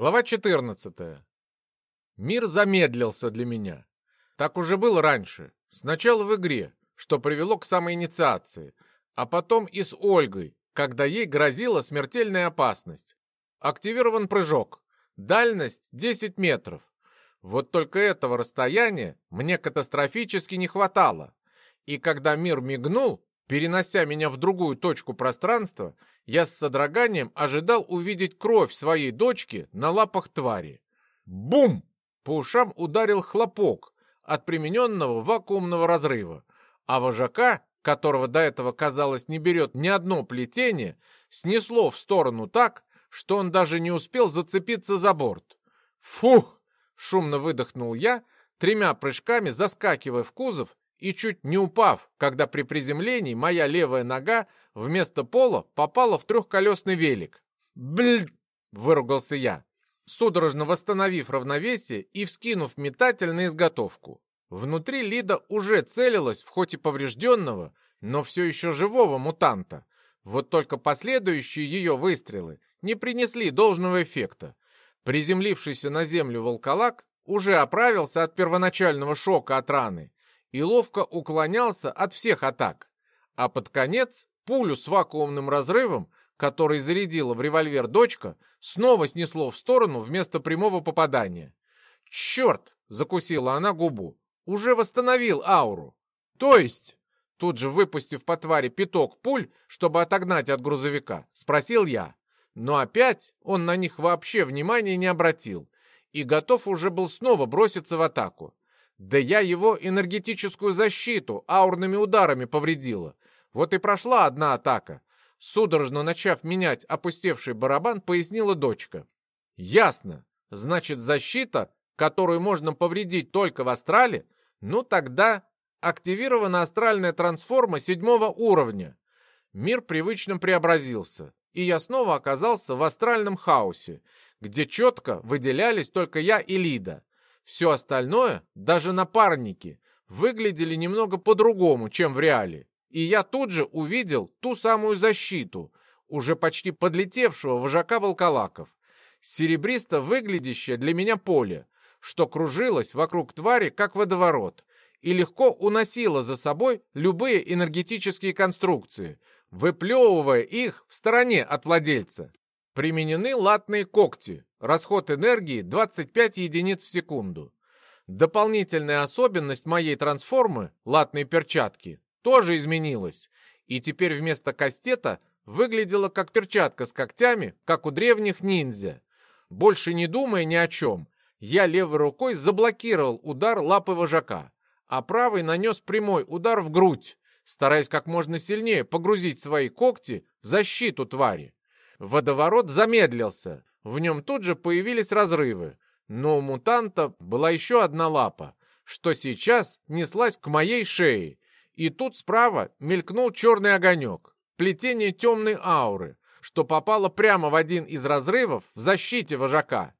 Глава 14. Мир замедлился для меня. Так уже было раньше. Сначала в игре, что привело к самоинициации, а потом и с Ольгой, когда ей грозила смертельная опасность. Активирован прыжок. Дальность 10 метров. Вот только этого расстояния мне катастрофически не хватало. И когда мир мигнул, перенося меня в другую точку пространства, я с содроганием ожидал увидеть кровь своей дочки на лапах твари. Бум! По ушам ударил хлопок от примененного вакуумного разрыва, а вожака, которого до этого, казалось, не берет ни одно плетение, снесло в сторону так, что он даже не успел зацепиться за борт. «Фух!» — шумно выдохнул я, тремя прыжками заскакивая в кузов и чуть не упав, когда при приземлении моя левая нога вместо пола попала в трехколесный велик. «Бль!» — выругался я, судорожно восстановив равновесие и вскинув метатель на изготовку. Внутри Лида уже целилась в хоть и поврежденного, но все еще живого мутанта. Вот только последующие ее выстрелы не принесли должного эффекта. Приземлившийся на землю волколак уже оправился от первоначального шока от раны и ловко уклонялся от всех атак. А под конец пулю с вакуумным разрывом, который зарядила в револьвер дочка, снова снесло в сторону вместо прямого попадания. «Черт!» — закусила она губу. «Уже восстановил ауру!» «То есть...» Тут же выпустив по твари пяток пуль, чтобы отогнать от грузовика, спросил я. Но опять он на них вообще внимания не обратил и готов уже был снова броситься в атаку. Да я его энергетическую защиту аурными ударами повредила. Вот и прошла одна атака. Судорожно начав менять опустевший барабан, пояснила дочка. Ясно. Значит, защита, которую можно повредить только в астрале, ну тогда активирована астральная трансформа седьмого уровня. Мир привычно преобразился, и я снова оказался в астральном хаосе, где четко выделялись только я и Лида. Все остальное, даже напарники, выглядели немного по-другому, чем в реале. И я тут же увидел ту самую защиту, уже почти подлетевшего вожака волколаков. Серебристо выглядящее для меня поле, что кружилось вокруг твари, как водоворот, и легко уносило за собой любые энергетические конструкции, выплевывая их в стороне от владельца. Применены латные когти, расход энергии 25 единиц в секунду. Дополнительная особенность моей трансформы, латные перчатки, тоже изменилась, и теперь вместо кастета выглядела как перчатка с когтями, как у древних ниндзя. Больше не думая ни о чем, я левой рукой заблокировал удар лапы вожака, а правой нанес прямой удар в грудь, стараясь как можно сильнее погрузить свои когти в защиту твари. Водоворот замедлился, в нем тут же появились разрывы, но у мутанта была еще одна лапа, что сейчас неслась к моей шее, и тут справа мелькнул черный огонек, плетение темной ауры, что попало прямо в один из разрывов в защите вожака.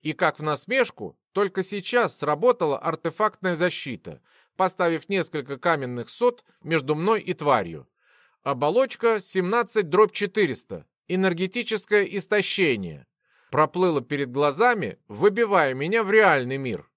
И как в насмешку, только сейчас сработала артефактная защита, поставив несколько каменных сот между мной и тварью. Оболочка 17 дробь 400, энергетическое истощение. Проплыло перед глазами, выбивая меня в реальный мир.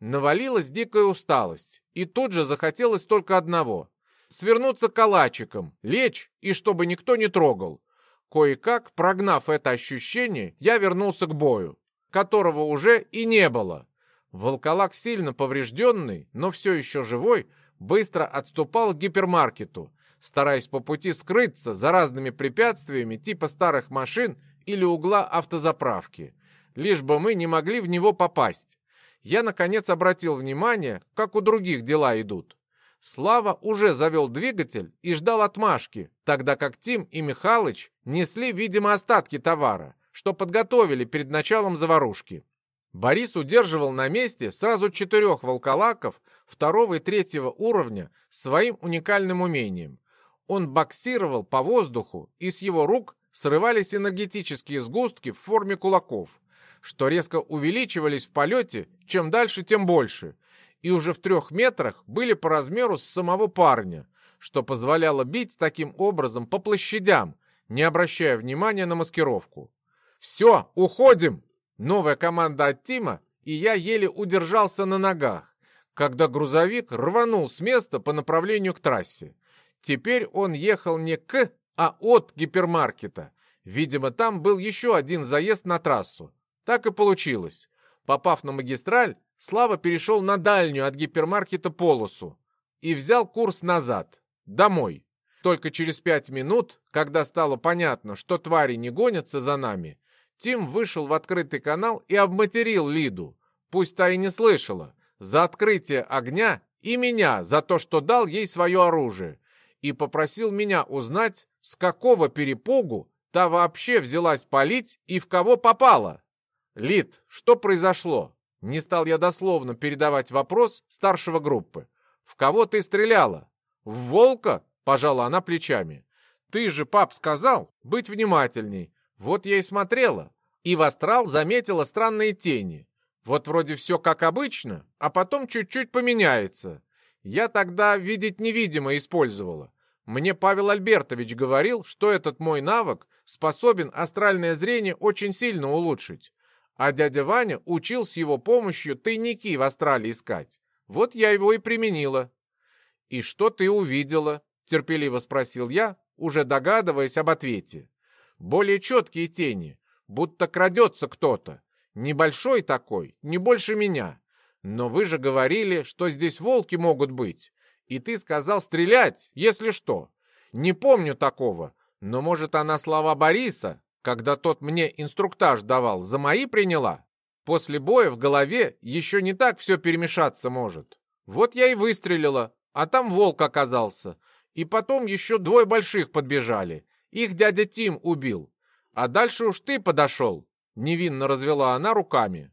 Навалилась дикая усталость, и тут же захотелось только одного — свернуться калачиком, лечь, и чтобы никто не трогал. Кое-как, прогнав это ощущение, я вернулся к бою, которого уже и не было. Волколак, сильно поврежденный, но все еще живой, быстро отступал к гипермаркету, стараясь по пути скрыться за разными препятствиями типа старых машин или угла автозаправки, лишь бы мы не могли в него попасть. Я, наконец, обратил внимание, как у других дела идут. Слава уже завел двигатель и ждал отмашки, тогда как Тим и Михалыч несли, видимо, остатки товара, что подготовили перед началом заварушки. Борис удерживал на месте сразу четырех волколаков второго и третьего уровня своим уникальным умением. Он боксировал по воздуху, и с его рук срывались энергетические сгустки в форме кулаков, что резко увеличивались в полете, чем дальше, тем больше, и уже в трех метрах были по размеру с самого парня, что позволяло бить таким образом по площадям, не обращая внимания на маскировку. «Все, уходим!» Новая команда от Тима, и я еле удержался на ногах, когда грузовик рванул с места по направлению к трассе. Теперь он ехал не к, а от гипермаркета. Видимо, там был еще один заезд на трассу. Так и получилось. Попав на магистраль, Слава перешел на дальнюю от гипермаркета полосу и взял курс назад, домой. Только через пять минут, когда стало понятно, что твари не гонятся за нами, Тим вышел в открытый канал и обматерил Лиду. Пусть та и не слышала. За открытие огня и меня за то, что дал ей свое оружие. И попросил меня узнать, с какого перепугу та вообще взялась палить и в кого попала. Лид, что произошло? Не стал я дословно передавать вопрос старшего группы. «В кого ты стреляла?» «В волка?» — пожала она плечами. «Ты же, пап, сказал быть внимательней. Вот я и смотрела. И в астрал заметила странные тени. Вот вроде все как обычно, а потом чуть-чуть поменяется. Я тогда видеть невидимо использовала. Мне Павел Альбертович говорил, что этот мой навык способен астральное зрение очень сильно улучшить. А дядя Ваня учил с его помощью тайники в астрале искать. Вот я его и применила. «И что ты увидела?» — терпеливо спросил я, уже догадываясь об ответе. «Более четкие тени, будто крадется кто-то. Небольшой такой, не больше меня. Но вы же говорили, что здесь волки могут быть. И ты сказал стрелять, если что. Не помню такого, но, может, она слова Бориса, когда тот мне инструктаж давал, за мои приняла? После боя в голове еще не так все перемешаться может. Вот я и выстрелила, а там волк оказался. И потом еще двое больших подбежали. Их дядя Тим убил. А дальше уж ты подошел. Невинно развела она руками.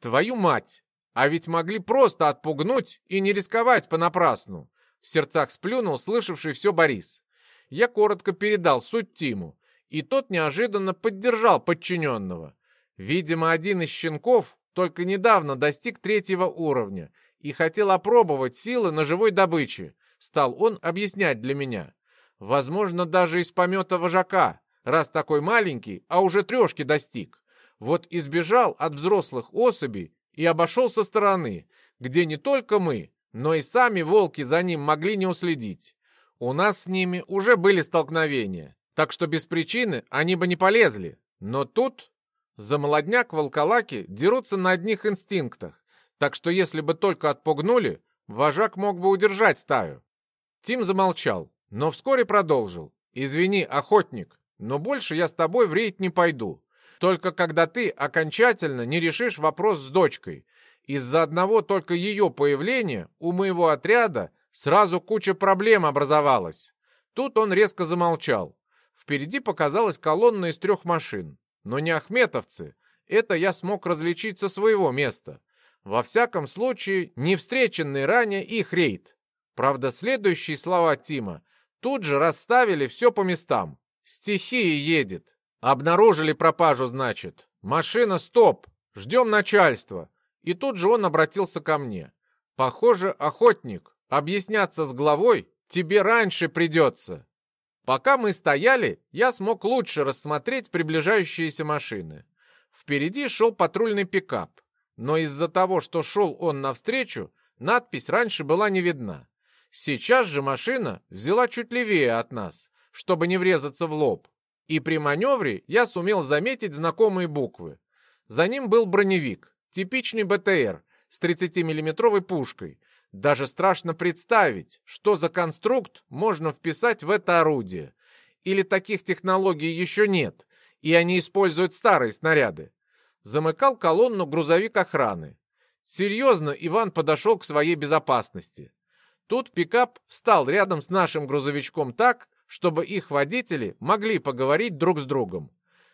Твою мать! А ведь могли просто отпугнуть и не рисковать понапрасну. В сердцах сплюнул слышавший все Борис. Я коротко передал суть Тиму, и тот неожиданно поддержал подчиненного. Видимо, один из щенков только недавно достиг третьего уровня и хотел опробовать силы на живой добыче, стал он объяснять для меня. Возможно, даже из помета вожака, раз такой маленький, а уже трешки достиг. Вот избежал от взрослых особей и обошел со стороны, где не только мы, но и сами волки за ним могли не уследить. У нас с ними уже были столкновения, так что без причины они бы не полезли. Но тут за молодняк волколаки дерутся на одних инстинктах, так что если бы только отпугнули, вожак мог бы удержать стаю. Тим замолчал, но вскоре продолжил. «Извини, охотник, но больше я с тобой в рейд не пойду. Только когда ты окончательно не решишь вопрос с дочкой. Из-за одного только ее появления у моего отряда сразу куча проблем образовалась». Тут он резко замолчал. Впереди показалась колонна из трех машин. Но не ахметовцы. Это я смог различить со своего места. Во всяком случае, не встреченный ранее их рейд. Правда, следующие слова Тима тут же расставили все по местам. Стихия едет. Обнаружили пропажу, значит. Машина, стоп. Ждем начальства. И тут же он обратился ко мне. Похоже, охотник, объясняться с главой тебе раньше придется. Пока мы стояли, я смог лучше рассмотреть приближающиеся машины. Впереди шел патрульный пикап, но из-за того, что шел он навстречу, надпись раньше была не видна. Сейчас же машина взяла чуть левее от нас, чтобы не врезаться в лоб, и при маневре я сумел заметить знакомые буквы. За ним был броневик, типичный БТР с 30-миллиметровой пушкой, даже страшно представить, что за конструкт можно вписать в это орудие. Или таких технологий еще нет, и они используют старые снаряды. Замыкал колонну грузовик охраны. Серьезно Иван подошел к своей безопасности. Тут пикап встал рядом с нашим грузовичком так, чтобы их водители могли поговорить друг с другом.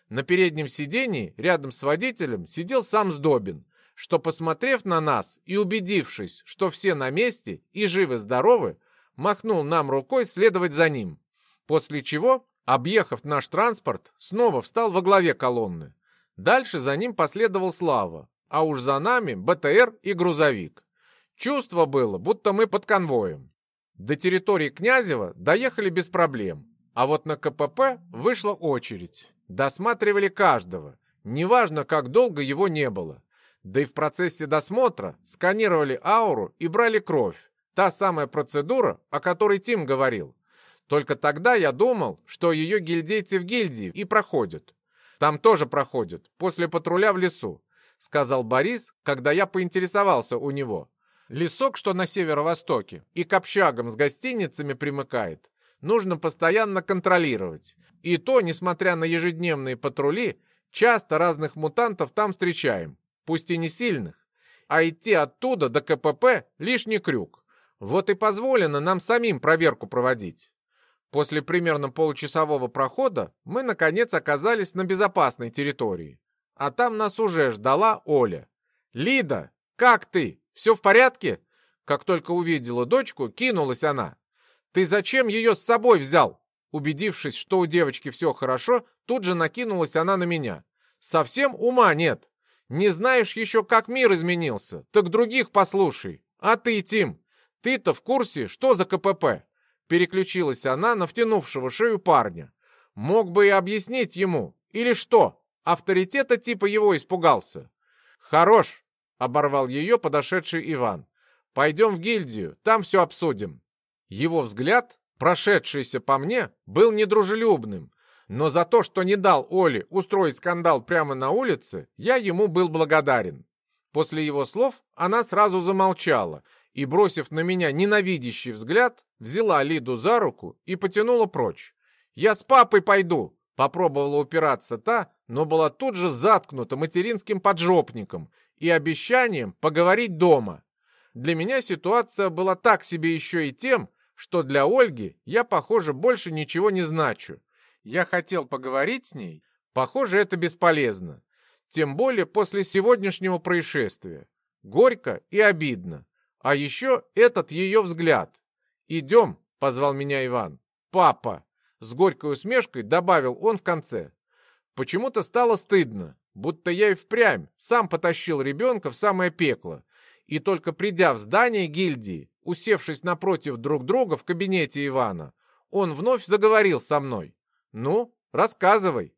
На переднем сидении рядом с водителем сидел сам Сдобин, что, посмотрев на нас и убедившись, что все на месте и живы-здоровы, махнул нам рукой следовать за ним. После чего, объехав наш транспорт, снова встал во главе колонны. Дальше за ним последовал Слава, а уж за нами БТР и грузовик. Чувство было, будто мы под конвоем. До территории Князева доехали без проблем, а вот на КПП вышла очередь. Досматривали каждого, Неважно, как долго его не было. Да и в процессе досмотра сканировали ауру и брали кровь. Та самая процедура, о которой Тим говорил. Только тогда я думал, что ее гильдейцы в гильдии и проходят. Там тоже проходят, после патруля в лесу, сказал Борис, когда я поинтересовался у него. Лесок, что на северо-востоке, и к общагам с гостиницами примыкает, нужно постоянно контролировать. И то, несмотря на ежедневные патрули, часто разных мутантов там встречаем, пусть и не сильных. А идти оттуда до КПП — лишний крюк. Вот и позволено нам самим проверку проводить. После примерно получасового прохода мы, наконец, оказались на безопасной территории. А там нас уже ждала Оля. «Лида, как ты? Все в порядке?» Как только увидела дочку, кинулась она. «Ты зачем ее с собой взял?» Убедившись, что у девочки все хорошо, тут же накинулась она на меня. «Совсем ума нет. Не знаешь еще, как мир изменился. Так других послушай. А ты, Тим, ты-то в курсе, что за КПП?» Переключилась она на втянувшего шею парня. Мог бы и объяснить ему. Или что? Авторитета типа его испугался. Хорош, оборвал ее подошедший Иван. Пойдем в гильдию, там все обсудим. Его взгляд, прошедшийся по мне, был недружелюбным, но за то, что не дал Оле устроить скандал прямо на улице, я ему был благодарен. После его слов она сразу замолчала и, бросив на меня ненавидящий взгляд, взяла Лиду за руку и потянула прочь. «Я с папой пойду!» Попробовала упираться та, но была тут же заткнута материнским поджопником и обещанием поговорить дома. Для меня ситуация была так себе еще и тем, что для Ольги я, похоже, больше ничего не значу. Я хотел поговорить с ней, похоже, это бесполезно. Тем более после сегодняшнего происшествия. Горько и обидно. А еще этот ее взгляд. «Идем», — позвал меня Иван. «Папа!» — с горькой усмешкой добавил он в конце. Почему-то стало стыдно, будто я и впрямь сам потащил ребенка в самое пекло. И только придя в здание гильдии, усевшись напротив друг друга в кабинете Ивана, он вновь заговорил со мной. «Ну, рассказывай».